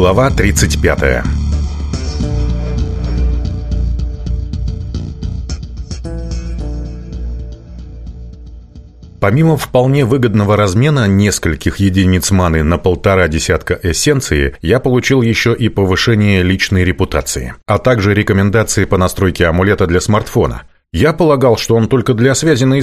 Глава 35 Помимо вполне выгодного размена нескольких единиц маны на полтора десятка эссенции, я получил еще и повышение личной репутации, а также рекомендации по настройке амулета для смартфона. Я полагал, что он только для связи на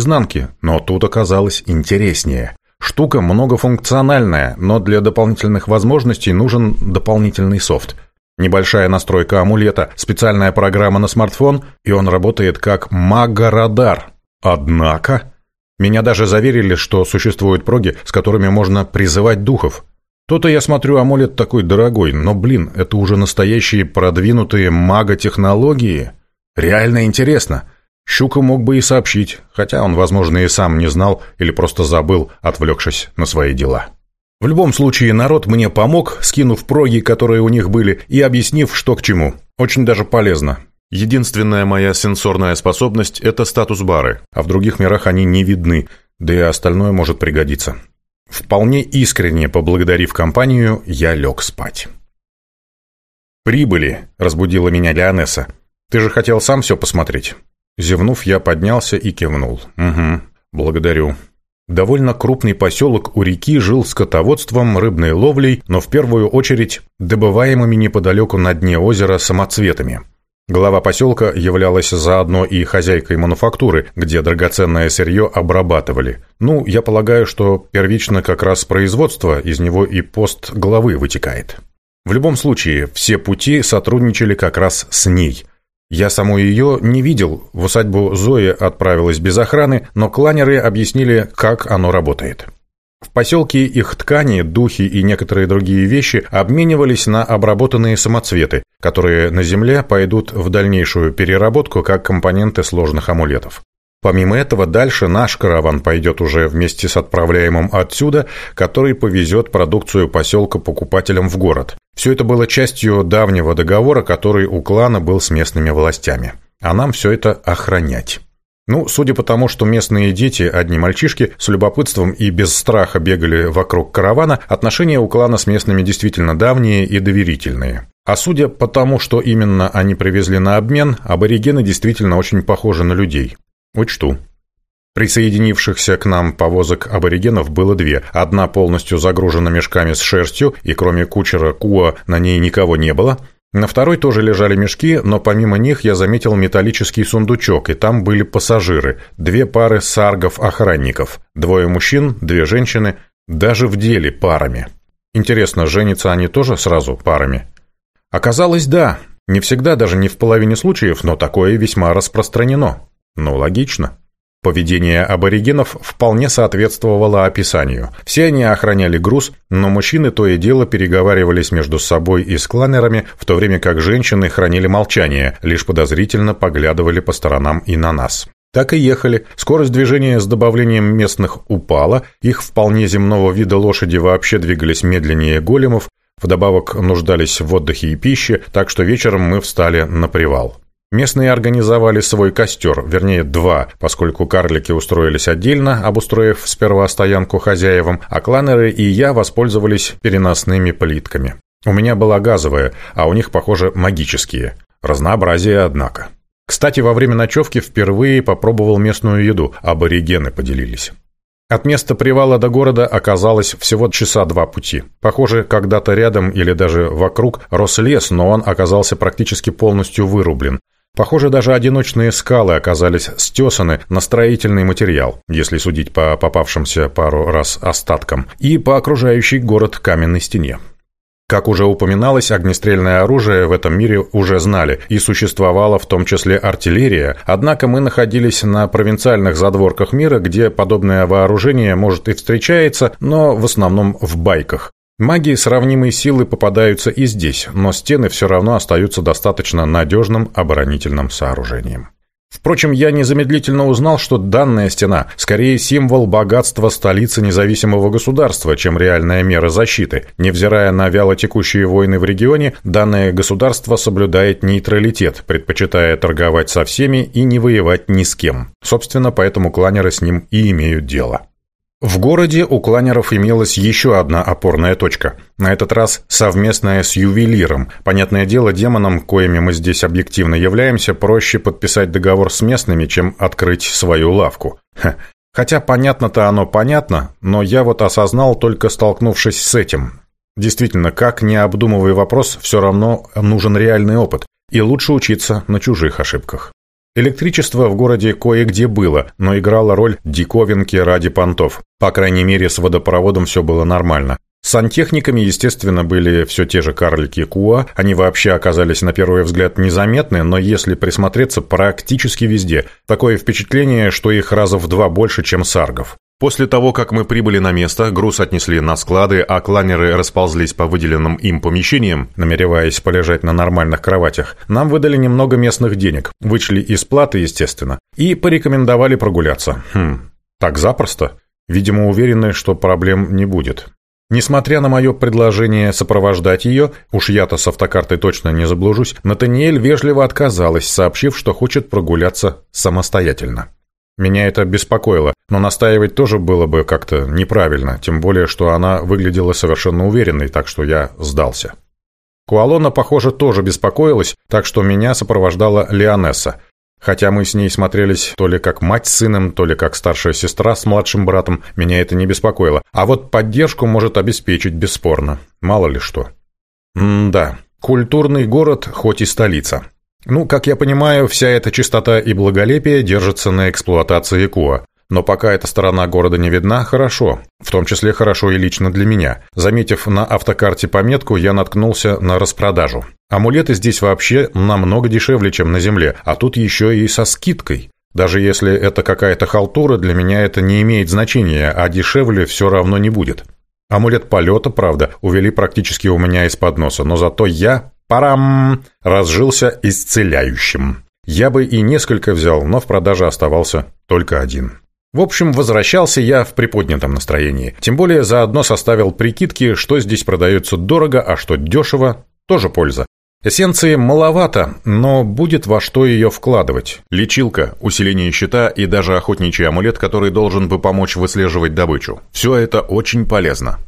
но тут оказалось интереснее – Штука многофункциональная, но для дополнительных возможностей нужен дополнительный софт. Небольшая настройка амулета, специальная программа на смартфон, и он работает как магорадар. Однако... Меня даже заверили, что существуют проги, с которыми можно призывать духов. То-то я смотрю, амулет такой дорогой, но, блин, это уже настоящие продвинутые маготехнологии. Реально интересно. Щука мог бы и сообщить, хотя он, возможно, и сам не знал или просто забыл, отвлекшись на свои дела. В любом случае, народ мне помог, скинув проги, которые у них были, и объяснив, что к чему. Очень даже полезно. Единственная моя сенсорная способность – это статус-бары, а в других мирах они не видны, да и остальное может пригодиться. Вполне искренне поблагодарив компанию, я лег спать. «Прибыли», – разбудила меня Леонесса. «Ты же хотел сам все посмотреть?» Зевнув, я поднялся и кивнул. «Угу, благодарю». Довольно крупный поселок у реки жил скотоводством, рыбной ловлей, но в первую очередь добываемыми неподалеку на дне озера самоцветами. Глава поселка являлась заодно и хозяйкой мануфактуры, где драгоценное сырье обрабатывали. Ну, я полагаю, что первично как раз производство, из него и пост главы вытекает. В любом случае, все пути сотрудничали как раз с ней – я саму ее не видел, в усадьбу Зои отправилась без охраны, но кланеры объяснили, как оно работает. В поселке их ткани, духи и некоторые другие вещи обменивались на обработанные самоцветы, которые на земле пойдут в дальнейшую переработку как компоненты сложных амулетов. Помимо этого, дальше наш караван пойдет уже вместе с отправляемым отсюда, который повезет продукцию поселка покупателям в город. Все это было частью давнего договора, который у клана был с местными властями. А нам все это охранять. Ну, судя по тому, что местные дети, одни мальчишки, с любопытством и без страха бегали вокруг каравана, отношения у клана с местными действительно давние и доверительные. А судя по тому, что именно они привезли на обмен, аборигены действительно очень похожи на людей. Учту. Присоединившихся к нам повозок аборигенов было две. Одна полностью загружена мешками с шерстью, и кроме кучера Куа на ней никого не было. На второй тоже лежали мешки, но помимо них я заметил металлический сундучок, и там были пассажиры. Две пары саргов-охранников. Двое мужчин, две женщины. Даже в деле парами. Интересно, женятся они тоже сразу парами? Оказалось, да. Не всегда, даже не в половине случаев, но такое весьма распространено. Ну, логично. Поведение аборигенов вполне соответствовало описанию. Все они охраняли груз, но мужчины то и дело переговаривались между собой и скланерами, в то время как женщины хранили молчание, лишь подозрительно поглядывали по сторонам и на нас. Так и ехали. Скорость движения с добавлением местных упала, их вполне земного вида лошади вообще двигались медленнее големов, вдобавок нуждались в отдыхе и пище, так что вечером мы встали на привал. Местные организовали свой костер, вернее два, поскольку карлики устроились отдельно, обустроив сперва стоянку хозяевам, а кланеры и я воспользовались переносными плитками. У меня была газовая, а у них, похоже, магические. Разнообразие, однако. Кстати, во время ночевки впервые попробовал местную еду, аборигены поделились. От места привала до города оказалось всего часа два пути. Похоже, когда-то рядом или даже вокруг рос лес, но он оказался практически полностью вырублен. Похоже, даже одиночные скалы оказались стесаны на строительный материал, если судить по попавшимся пару раз остаткам, и по окружающей город каменной стене. Как уже упоминалось, огнестрельное оружие в этом мире уже знали, и существовала в том числе артиллерия, однако мы находились на провинциальных задворках мира, где подобное вооружение может и встречается, но в основном в байках. Магии сравнимой силы попадаются и здесь, но стены все равно остаются достаточно надежным оборонительным сооружением. Впрочем, я незамедлительно узнал, что данная стена скорее символ богатства столицы независимого государства, чем реальная мера защиты. Невзирая на вяло текущие войны в регионе, данное государство соблюдает нейтралитет, предпочитая торговать со всеми и не воевать ни с кем. Собственно, поэтому кланеры с ним и имеют дело. В городе у кланеров имелась еще одна опорная точка. На этот раз совместная с ювелиром. Понятное дело, демонам, коими мы здесь объективно являемся, проще подписать договор с местными, чем открыть свою лавку. Хотя понятно-то оно понятно, но я вот осознал, только столкнувшись с этим. Действительно, как не обдумывая вопрос, все равно нужен реальный опыт. И лучше учиться на чужих ошибках. Электричество в городе кое-где было, но играло роль диковинки ради понтов. По крайней мере, с водопроводом все было нормально. С сантехниками, естественно, были все те же карлики Куа, они вообще оказались на первый взгляд незаметны, но если присмотреться, практически везде. Такое впечатление, что их раза в два больше, чем саргов. После того, как мы прибыли на место, груз отнесли на склады, а кланеры расползлись по выделенным им помещениям, намереваясь полежать на нормальных кроватях, нам выдали немного местных денег, вычли из платы, естественно, и порекомендовали прогуляться. Хм, так запросто? Видимо, уверены, что проблем не будет. Несмотря на мое предложение сопровождать ее, уж я-то с автокартой точно не заблужусь, Натаниэль вежливо отказалась, сообщив, что хочет прогуляться самостоятельно. Меня это беспокоило, но настаивать тоже было бы как-то неправильно, тем более, что она выглядела совершенно уверенной, так что я сдался. Куалона, похоже, тоже беспокоилась, так что меня сопровождала Леонесса, Хотя мы с ней смотрелись то ли как мать с сыном, то ли как старшая сестра с младшим братом, меня это не беспокоило. А вот поддержку может обеспечить бесспорно. Мало ли что. М-да. Культурный город, хоть и столица. Ну, как я понимаю, вся эта чистота и благолепие держится на эксплуатации Куа. Но пока эта сторона города не видна, хорошо. В том числе хорошо и лично для меня. Заметив на автокарте пометку, я наткнулся на распродажу. Амулеты здесь вообще намного дешевле, чем на земле, а тут еще и со скидкой. Даже если это какая-то халтура, для меня это не имеет значения, а дешевле все равно не будет. Амулет полета, правда, увели практически у меня из-под носа, но зато я Парам! Разжился исцеляющим. Я бы и несколько взял, но в продаже оставался только один. В общем, возвращался я в приподнятом настроении. Тем более заодно составил прикидки, что здесь продается дорого, а что дешево. Тоже польза. Эссенции маловато, но будет во что ее вкладывать. Лечилка, усиление щита и даже охотничий амулет, который должен бы помочь выслеживать добычу. Все это очень полезно.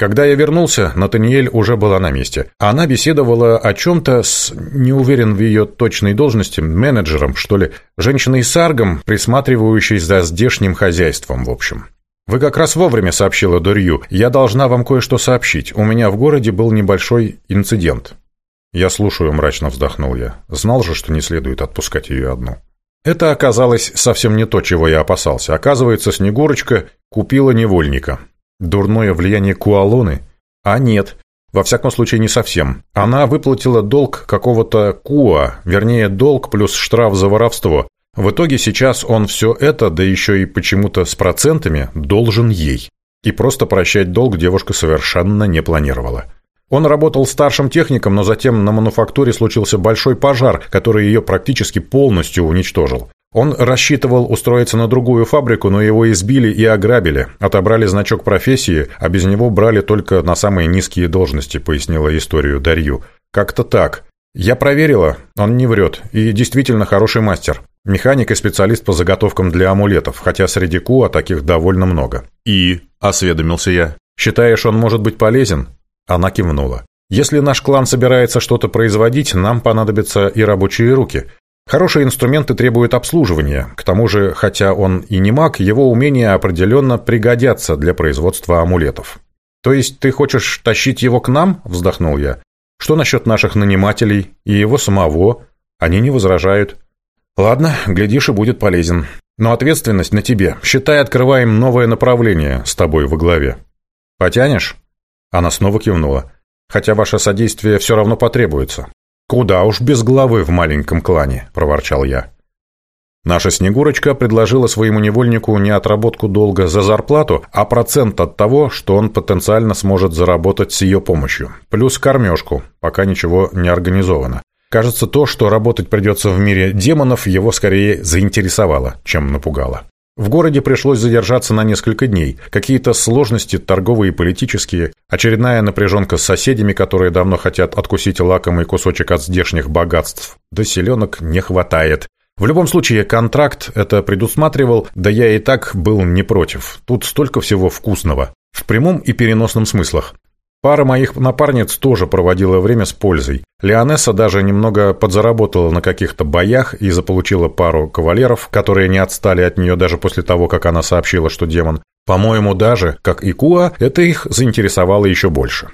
Когда я вернулся, Натаниэль уже была на месте. Она беседовала о чем-то с, не уверен в ее точной должности, менеджером, что ли, женщиной с аргом, присматривающей за здешним хозяйством, в общем. «Вы как раз вовремя», — сообщила Дурью. «Я должна вам кое-что сообщить. У меня в городе был небольшой инцидент». «Я слушаю», — мрачно вздохнул я. «Знал же, что не следует отпускать ее одну». Это оказалось совсем не то, чего я опасался. Оказывается, Снегурочка купила невольника. Дурное влияние Куалоны? А нет, во всяком случае не совсем. Она выплатила долг какого-то Куа, вернее долг плюс штраф за воровство. В итоге сейчас он все это, да еще и почему-то с процентами, должен ей. И просто прощать долг девушка совершенно не планировала. Он работал старшим техником, но затем на мануфактуре случился большой пожар, который ее практически полностью уничтожил. Он рассчитывал устроиться на другую фабрику, но его избили и ограбили, отобрали значок профессии, а без него брали только на самые низкие должности, пояснила историю Дарью. Как-то так. Я проверила, он не врет, и действительно хороший мастер. Механик и специалист по заготовкам для амулетов, хотя среди Куа таких довольно много. «И?» – осведомился я. «Считаешь, он может быть полезен?» Она кивнула. «Если наш клан собирается что-то производить, нам понадобятся и рабочие руки. Хорошие инструменты требуют обслуживания. К тому же, хотя он и не маг, его умения определенно пригодятся для производства амулетов. «То есть ты хочешь тащить его к нам?» – вздохнул я. «Что насчет наших нанимателей и его самого? Они не возражают». «Ладно, глядишь и будет полезен. Но ответственность на тебе. Считай, открываем новое направление с тобой во главе». «Потянешь?» Она снова кивнула. «Хотя ваше содействие все равно потребуется. «Куда уж без главы в маленьком клане», — проворчал я. Наша Снегурочка предложила своему невольнику не отработку долга за зарплату, а процент от того, что он потенциально сможет заработать с ее помощью. Плюс кормежку, пока ничего не организовано. Кажется, то, что работать придется в мире демонов, его скорее заинтересовало, чем напугало. В городе пришлось задержаться на несколько дней. Какие-то сложности торговые и политические, очередная напряженка с соседями, которые давно хотят откусить лакомый кусочек от здешних богатств. До селенок не хватает. В любом случае, контракт это предусматривал, да я и так был не против. Тут столько всего вкусного. В прямом и переносном смыслах. Пара моих напарниц тоже проводила время с пользой. Леонесса даже немного подзаработала на каких-то боях и заполучила пару кавалеров, которые не отстали от нее даже после того, как она сообщила, что демон. По-моему, даже, как и Куа, это их заинтересовало еще больше.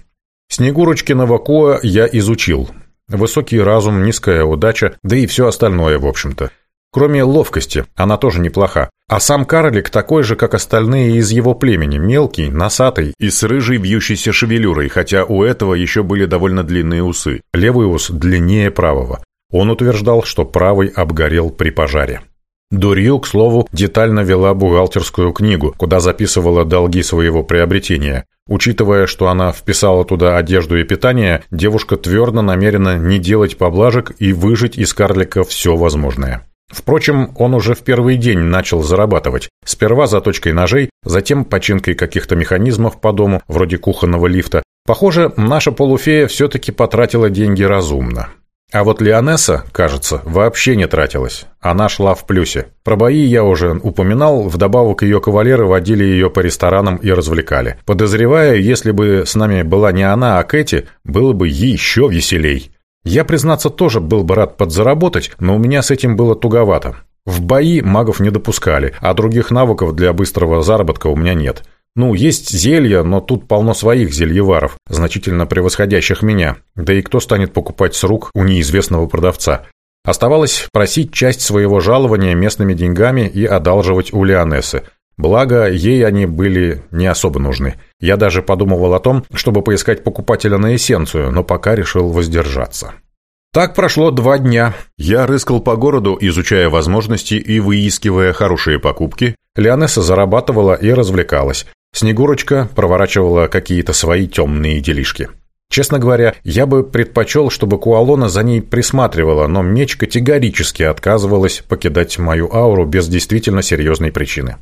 Снегурочкиного Куа я изучил. Высокий разум, низкая удача, да и все остальное, в общем-то. Кроме ловкости, она тоже неплоха. А сам карлик такой же, как остальные из его племени, мелкий, носатый и с рыжей вьющейся шевелюрой, хотя у этого еще были довольно длинные усы. Левый ус длиннее правого. Он утверждал, что правый обгорел при пожаре. Дурью, к слову, детально вела бухгалтерскую книгу, куда записывала долги своего приобретения. Учитывая, что она вписала туда одежду и питание, девушка твердо намерена не делать поблажек и выжить из карлика все возможное. Впрочем, он уже в первый день начал зарабатывать. Сперва заточкой ножей, затем починкой каких-то механизмов по дому, вроде кухонного лифта. Похоже, наша полуфея все-таки потратила деньги разумно. А вот Леонесса, кажется, вообще не тратилась. Она шла в плюсе. Про бои я уже упоминал, вдобавок ее кавалеры водили ее по ресторанам и развлекали. Подозревая, если бы с нами была не она, а Кэти, было бы еще веселей. Я, признаться, тоже был бы рад подзаработать, но у меня с этим было туговато. В бои магов не допускали, а других навыков для быстрого заработка у меня нет. Ну, есть зелья, но тут полно своих зельеваров, значительно превосходящих меня. Да и кто станет покупать с рук у неизвестного продавца? Оставалось просить часть своего жалования местными деньгами и одалживать у Леонессы – Благо, ей они были не особо нужны. Я даже подумывал о том, чтобы поискать покупателя на эссенцию, но пока решил воздержаться. Так прошло два дня. Я рыскал по городу, изучая возможности и выискивая хорошие покупки. Леонесса зарабатывала и развлекалась. Снегурочка проворачивала какие-то свои темные делишки. Честно говоря, я бы предпочел, чтобы Куалона за ней присматривала, но меч категорически отказывалась покидать мою ауру без действительно серьезной причины.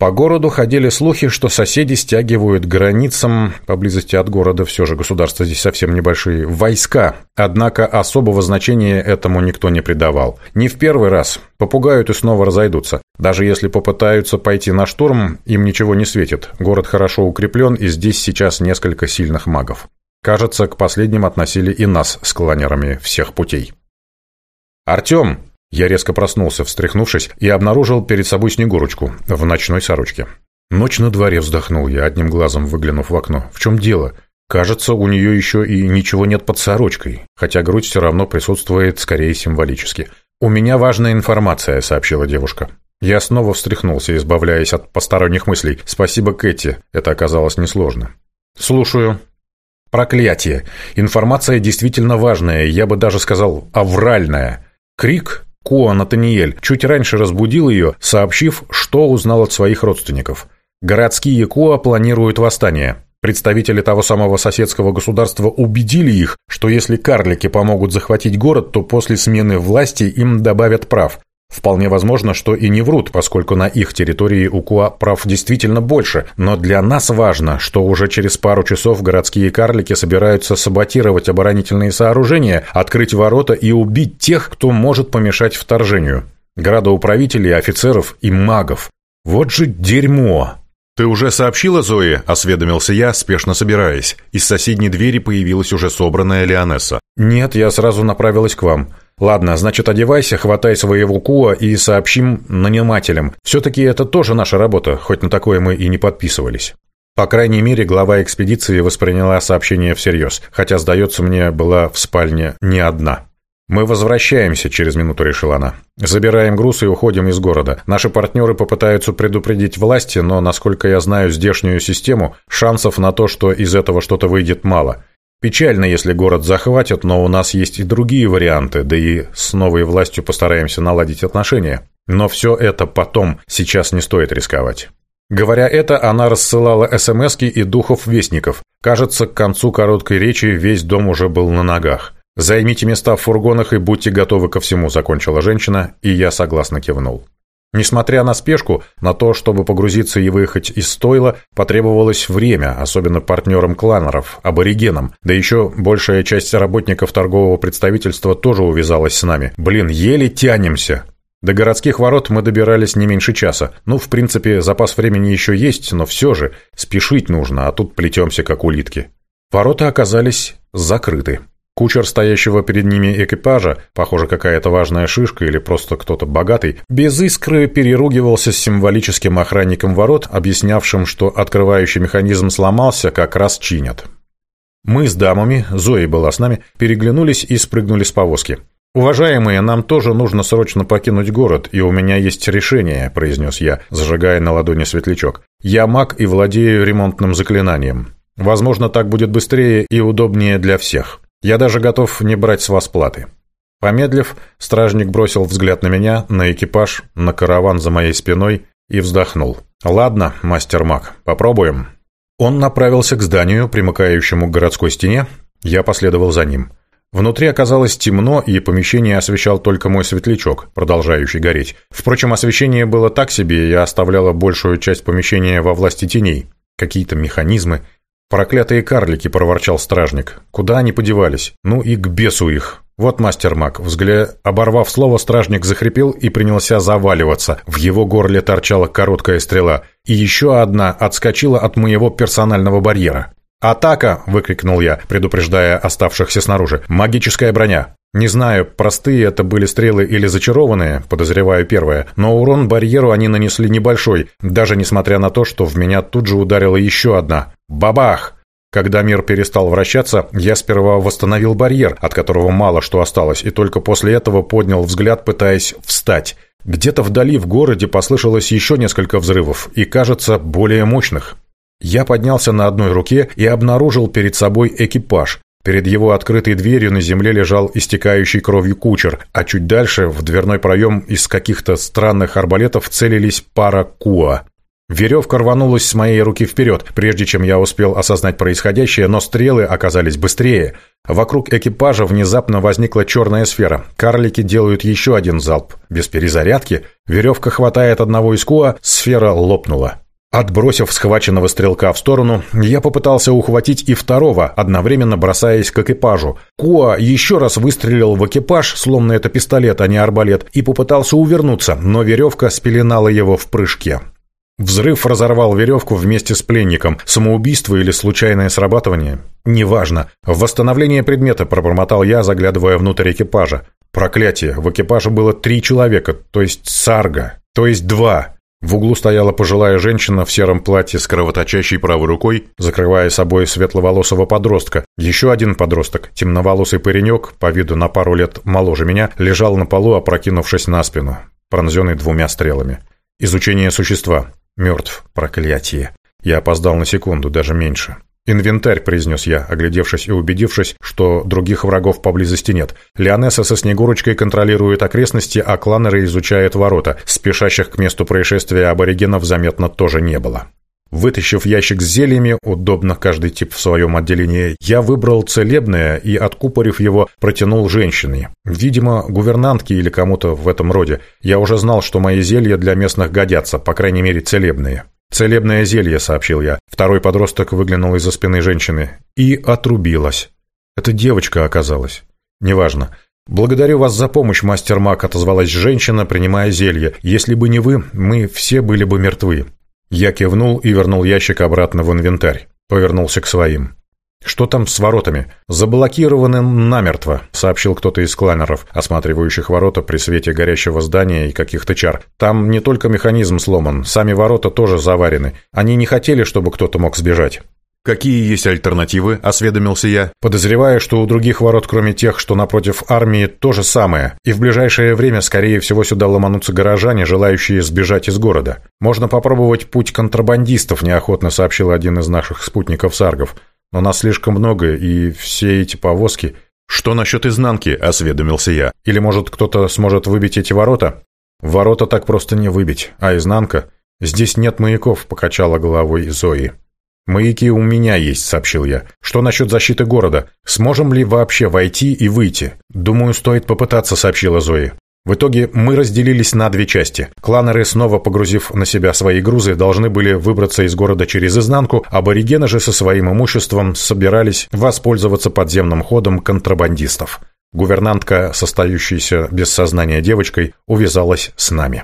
По городу ходили слухи, что соседи стягивают границам, поблизости от города все же государства здесь совсем небольшие, войска. Однако особого значения этому никто не придавал. Не в первый раз. Попугают и снова разойдутся. Даже если попытаются пойти на штурм, им ничего не светит. Город хорошо укреплен, и здесь сейчас несколько сильных магов. Кажется, к последним относили и нас с кланерами всех путей. «Артем!» Я резко проснулся, встряхнувшись, и обнаружил перед собой Снегурочку в ночной сорочке. Ночь на дворе вздохнул я, одним глазом выглянув в окно. В чем дело? Кажется, у нее еще и ничего нет под сорочкой, хотя грудь все равно присутствует скорее символически. «У меня важная информация», — сообщила девушка. Я снова встряхнулся, избавляясь от посторонних мыслей. «Спасибо, Кэти. Это оказалось несложно». «Слушаю». «Проклятие. Информация действительно важная, я бы даже сказал, авральная. Крик Куа Натаниэль чуть раньше разбудил ее, сообщив, что узнал от своих родственников. Городские Куа планируют восстание. Представители того самого соседского государства убедили их, что если карлики помогут захватить город, то после смены власти им добавят прав. Вполне возможно, что и не врут, поскольку на их территории у Куа прав действительно больше, но для нас важно, что уже через пару часов городские карлики собираются саботировать оборонительные сооружения, открыть ворота и убить тех, кто может помешать вторжению. Градоуправителей, офицеров и магов. Вот же дерьмо! «Ты уже сообщила Зое?» – осведомился я, спешно собираясь. Из соседней двери появилась уже собранная Леонесса. «Нет, я сразу направилась к вам. Ладно, значит, одевайся, хватай своего Куа и сообщим нанимателям. Все-таки это тоже наша работа, хоть на такое мы и не подписывались. По крайней мере, глава экспедиции восприняла сообщение всерьез, хотя, сдается мне, была в спальне не одна. «Мы возвращаемся», — через минуту решила она. «Забираем груз и уходим из города. Наши партнеры попытаются предупредить власти, но, насколько я знаю здешнюю систему, шансов на то, что из этого что-то выйдет, мало. Печально, если город захватят, но у нас есть и другие варианты, да и с новой властью постараемся наладить отношения. Но все это потом, сейчас не стоит рисковать. Говоря это, она рассылала СМСки и духов-вестников. Кажется, к концу короткой речи весь дом уже был на ногах. «Займите места в фургонах и будьте готовы ко всему», – закончила женщина, и я согласно кивнул. Несмотря на спешку, на то, чтобы погрузиться и выехать из стойла, потребовалось время, особенно партнерам кланеров, аборигенам. Да еще большая часть работников торгового представительства тоже увязалась с нами. Блин, еле тянемся. До городских ворот мы добирались не меньше часа. Ну, в принципе, запас времени еще есть, но все же спешить нужно, а тут плетемся как улитки. Ворота оказались закрыты. Кучер стоящего перед ними экипажа, похоже, какая-то важная шишка или просто кто-то богатый, без искры переругивался с символическим охранником ворот, объяснявшим, что открывающий механизм сломался, как раз чинят. Мы с дамами, Зои была с нами, переглянулись и спрыгнули с повозки. «Уважаемые, нам тоже нужно срочно покинуть город, и у меня есть решение», – произнес я, зажигая на ладони светлячок. «Я маг и владею ремонтным заклинанием. Возможно, так будет быстрее и удобнее для всех». Я даже готов не брать с вас платы». Помедлив, стражник бросил взгляд на меня, на экипаж, на караван за моей спиной и вздохнул. «Ладно, мастер Мак, попробуем». Он направился к зданию, примыкающему к городской стене. Я последовал за ним. Внутри оказалось темно, и помещение освещал только мой светлячок, продолжающий гореть. Впрочем, освещение было так себе и оставляло большую часть помещения во власти теней. Какие-то механизмы, «Проклятые карлики!» – проворчал стражник. «Куда они подевались? Ну и к бесу их!» Вот мастер маг, взгля... оборвав слово, стражник захрипел и принялся заваливаться. В его горле торчала короткая стрела. И еще одна отскочила от моего персонального барьера. «Атака!» – выкрикнул я, предупреждая оставшихся снаружи. «Магическая броня!» Не знаю, простые это были стрелы или зачарованные, подозреваю первое, но урон барьеру они нанесли небольшой, даже несмотря на то, что в меня тут же ударила еще одна. Бабах! Когда мир перестал вращаться, я сперва восстановил барьер, от которого мало что осталось, и только после этого поднял взгляд, пытаясь встать. Где-то вдали в городе послышалось еще несколько взрывов, и, кажется, более мощных. Я поднялся на одной руке и обнаружил перед собой экипаж. Перед его открытой дверью на земле лежал истекающий кровью кучер, а чуть дальше в дверной проем из каких-то странных арбалетов целились пара куа. Веревка рванулась с моей руки вперед, прежде чем я успел осознать происходящее, но стрелы оказались быстрее. Вокруг экипажа внезапно возникла черная сфера. Карлики делают еще один залп. Без перезарядки веревка хватает одного из куа, сфера лопнула. Отбросив схваченного стрелка в сторону, я попытался ухватить и второго, одновременно бросаясь к экипажу. Куа еще раз выстрелил в экипаж, словно это пистолет, а не арбалет, и попытался увернуться, но веревка спеленала его в прыжке. Взрыв разорвал веревку вместе с пленником. Самоубийство или случайное срабатывание? Неважно. Восстановление предмета, пробормотал я, заглядывая внутрь экипажа. Проклятие, в экипаже было три человека, то есть сарга, то есть два. В углу стояла пожилая женщина в сером платье с кровоточащей правой рукой, закрывая собой светловолосого подростка. Еще один подросток, темноволосый паренек, по виду на пару лет моложе меня, лежал на полу, опрокинувшись на спину, пронзенный двумя стрелами. Изучение существа. Мертв, проклятие. Я опоздал на секунду, даже меньше. «Инвентарь», — произнес я, оглядевшись и убедившись, что других врагов поблизости нет. Леонесса со Снегурочкой контролирует окрестности, а кланеры изучают ворота. Спешащих к месту происшествия аборигенов заметно тоже не было. Вытащив ящик с зельями, удобно каждый тип в своем отделении, я выбрал целебное и, откупорив его, протянул женщине. Видимо, гувернантке или кому-то в этом роде. Я уже знал, что мои зелья для местных годятся, по крайней мере целебные. «Целебное зелье», — сообщил я. Второй подросток выглянул из-за спины женщины. И отрубилась. Это девочка оказалась. Неважно. «Благодарю вас за помощь, мастер-маг», — отозвалась женщина, принимая зелье. «Если бы не вы, мы все были бы мертвы». Я кивнул и вернул ящик обратно в инвентарь. Повернулся к своим. «Что там с воротами?» «Заблокированы намертво», — сообщил кто-то из кланеров, осматривающих ворота при свете горящего здания и каких-то чар. «Там не только механизм сломан, сами ворота тоже заварены. Они не хотели, чтобы кто-то мог сбежать». «Какие есть альтернативы?» – осведомился я, подозревая, что у других ворот, кроме тех, что напротив армии, то же самое, и в ближайшее время, скорее всего, сюда ломанутся горожане, желающие сбежать из города. «Можно попробовать путь контрабандистов», – неохотно сообщил один из наших спутников-саргов. «Но нас слишком много, и все эти повозки...» «Что насчет изнанки?» – осведомился я. «Или, может, кто-то сможет выбить эти ворота?» «Ворота так просто не выбить, а изнанка...» «Здесь нет маяков», – покачала головой Зои. «Маяки у меня есть», — сообщил я. «Что насчет защиты города? Сможем ли вообще войти и выйти?» «Думаю, стоит попытаться», — сообщила Зои. В итоге мы разделились на две части. Кланеры, снова погрузив на себя свои грузы, должны были выбраться из города через изнанку, аборигены же со своим имуществом собирались воспользоваться подземным ходом контрабандистов. Гувернантка, состоящаяся без сознания девочкой, увязалась с нами.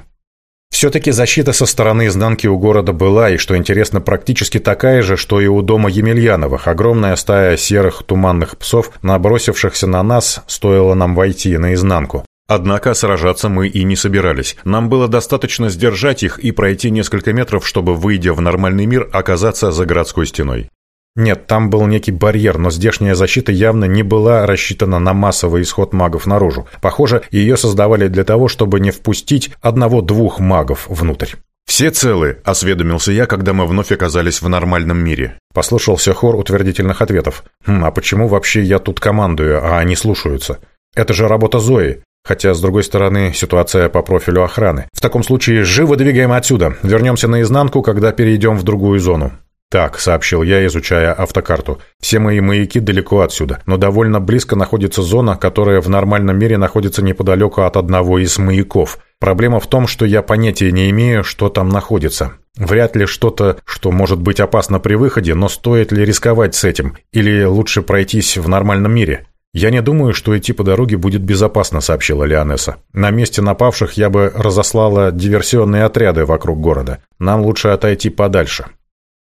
Все-таки защита со стороны изнанки у города была, и, что интересно, практически такая же, что и у дома Емельяновых. Огромная стая серых туманных псов, набросившихся на нас, стоило нам войти наизнанку. Однако сражаться мы и не собирались. Нам было достаточно сдержать их и пройти несколько метров, чтобы, выйдя в нормальный мир, оказаться за городской стеной. Нет, там был некий барьер, но здешняя защита явно не была рассчитана на массовый исход магов наружу. Похоже, ее создавали для того, чтобы не впустить одного-двух магов внутрь. «Все целы», — осведомился я, когда мы вновь оказались в нормальном мире. Послушался хор утвердительных ответов. «Хм, «А почему вообще я тут командую, а они слушаются? Это же работа Зои. Хотя, с другой стороны, ситуация по профилю охраны. В таком случае живо двигаем отсюда. Вернемся наизнанку, когда перейдем в другую зону». «Так», — сообщил я, изучая автокарту. «Все мои маяки далеко отсюда, но довольно близко находится зона, которая в нормальном мире находится неподалеку от одного из маяков. Проблема в том, что я понятия не имею, что там находится. Вряд ли что-то, что может быть опасно при выходе, но стоит ли рисковать с этим? Или лучше пройтись в нормальном мире? «Я не думаю, что идти по дороге будет безопасно», — сообщила Лионесса. «На месте напавших я бы разослала диверсионные отряды вокруг города. Нам лучше отойти подальше.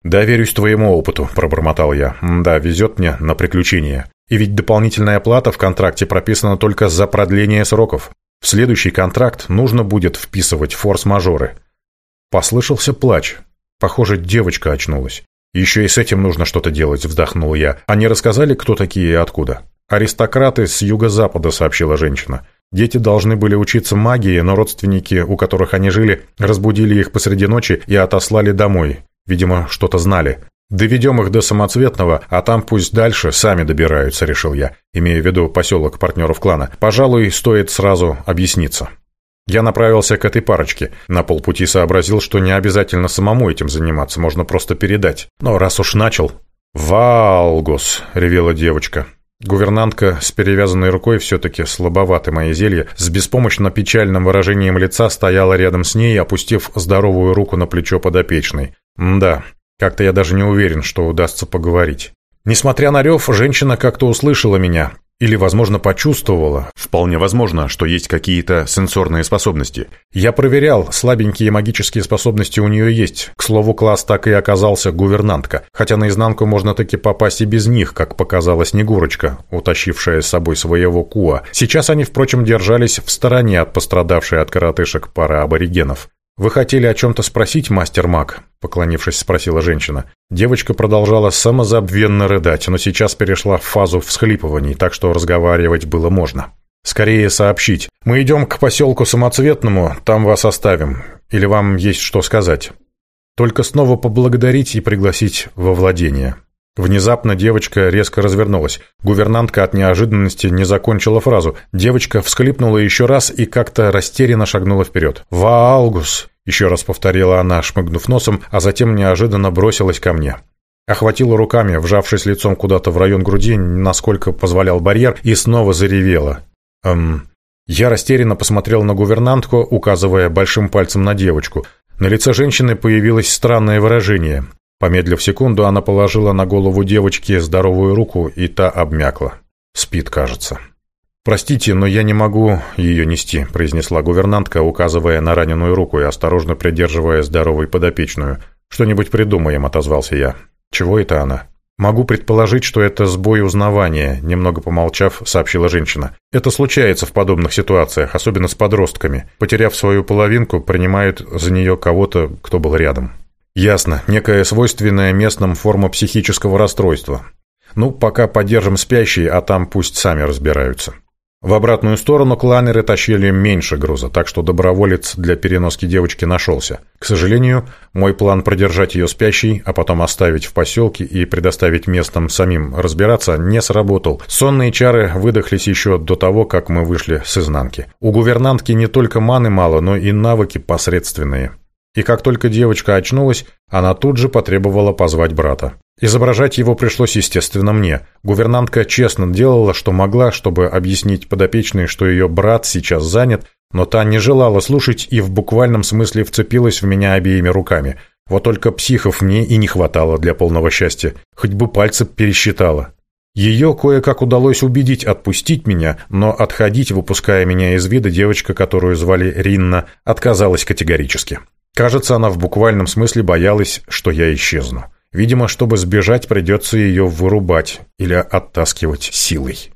«Доверюсь твоему опыту», – пробормотал я. «Да, везет мне на приключения. И ведь дополнительная плата в контракте прописана только за продление сроков. В следующий контракт нужно будет вписывать форс-мажоры». Послышался плач. Похоже, девочка очнулась. «Еще и с этим нужно что-то делать», – вздохнул я. «А «Они рассказали, кто такие и откуда?» «Аристократы с юго-запада», – сообщила женщина. Дети должны были учиться магии, но родственники, у которых они жили, разбудили их посреди ночи и отослали домой. Видимо, что-то знали. «Доведем их до самоцветного, а там пусть дальше сами добираются», — решил я, имея в виду поселок партнеров клана. «Пожалуй, стоит сразу объясниться». Я направился к этой парочке. На полпути сообразил, что не обязательно самому этим заниматься, можно просто передать. Но раз уж начал... «Валгус!» — ревела девочка. Гувернантка с перевязанной рукой, все-таки слабоваты мои зелья, с беспомощно печальным выражением лица стояла рядом с ней, опустив здоровую руку на плечо подопечной. Да, как-то я даже не уверен, что удастся поговорить. Несмотря на рев, женщина как-то услышала меня. Или, возможно, почувствовала. Вполне возможно, что есть какие-то сенсорные способности. Я проверял, слабенькие магические способности у нее есть. К слову, класс так и оказался гувернантка. Хотя наизнанку можно таки попасть и без них, как показала Снегурочка, утащившая с собой своего Куа. Сейчас они, впрочем, держались в стороне от пострадавшей от коротышек пары аборигенов. «Вы хотели о чем-то спросить, мастер-маг?» — поклонившись, спросила женщина. Девочка продолжала самозабвенно рыдать, но сейчас перешла в фазу всхлипываний, так что разговаривать было можно. «Скорее сообщить. Мы идем к поселку Самоцветному, там вас оставим. Или вам есть что сказать?» «Только снова поблагодарить и пригласить во владение». Внезапно девочка резко развернулась. Гувернантка от неожиданности не закончила фразу. Девочка всхлипнула еще раз и как-то растерянно шагнула вперед. «Ваалгус!» — еще раз повторила она, шмыгнув носом, а затем неожиданно бросилась ко мне. Охватила руками, вжавшись лицом куда-то в район груди, насколько позволял барьер, и снова заревела. «Эм...» Я растерянно посмотрел на гувернантку, указывая большим пальцем на девочку. На лице женщины появилось странное выражение. Помедлив секунду, она положила на голову девочки здоровую руку, и та обмякла. Спит, кажется. «Простите, но я не могу ее нести», — произнесла гувернантка, указывая на раненую руку и осторожно придерживая здоровой подопечную. «Что-нибудь придумаем», — отозвался я. «Чего это она?» «Могу предположить, что это сбой узнавания», — немного помолчав, сообщила женщина. «Это случается в подобных ситуациях, особенно с подростками. Потеряв свою половинку, принимают за нее кого-то, кто был рядом». Ясно, некая свойственная местным форма психического расстройства. Ну, пока подержим спящие, а там пусть сами разбираются. В обратную сторону кланеры тащили меньше груза, так что доброволец для переноски девочки нашелся. К сожалению, мой план продержать ее спящей, а потом оставить в поселке и предоставить местным самим разбираться, не сработал. Сонные чары выдохлись еще до того, как мы вышли с изнанки. У гувернантки не только маны мало, но и навыки посредственные и как только девочка очнулась, она тут же потребовала позвать брата. Изображать его пришлось, естественно, мне. Гувернантка честно делала, что могла, чтобы объяснить подопечной, что ее брат сейчас занят, но та не желала слушать и в буквальном смысле вцепилась в меня обеими руками. Вот только психов мне и не хватало для полного счастья. Хоть бы пальцы пересчитала. Ее кое-как удалось убедить отпустить меня, но отходить, выпуская меня из вида, девочка, которую звали Ринна, отказалась категорически. Кажется, она в буквальном смысле боялась, что я исчезну. Видимо, чтобы сбежать, придется ее вырубать или оттаскивать силой.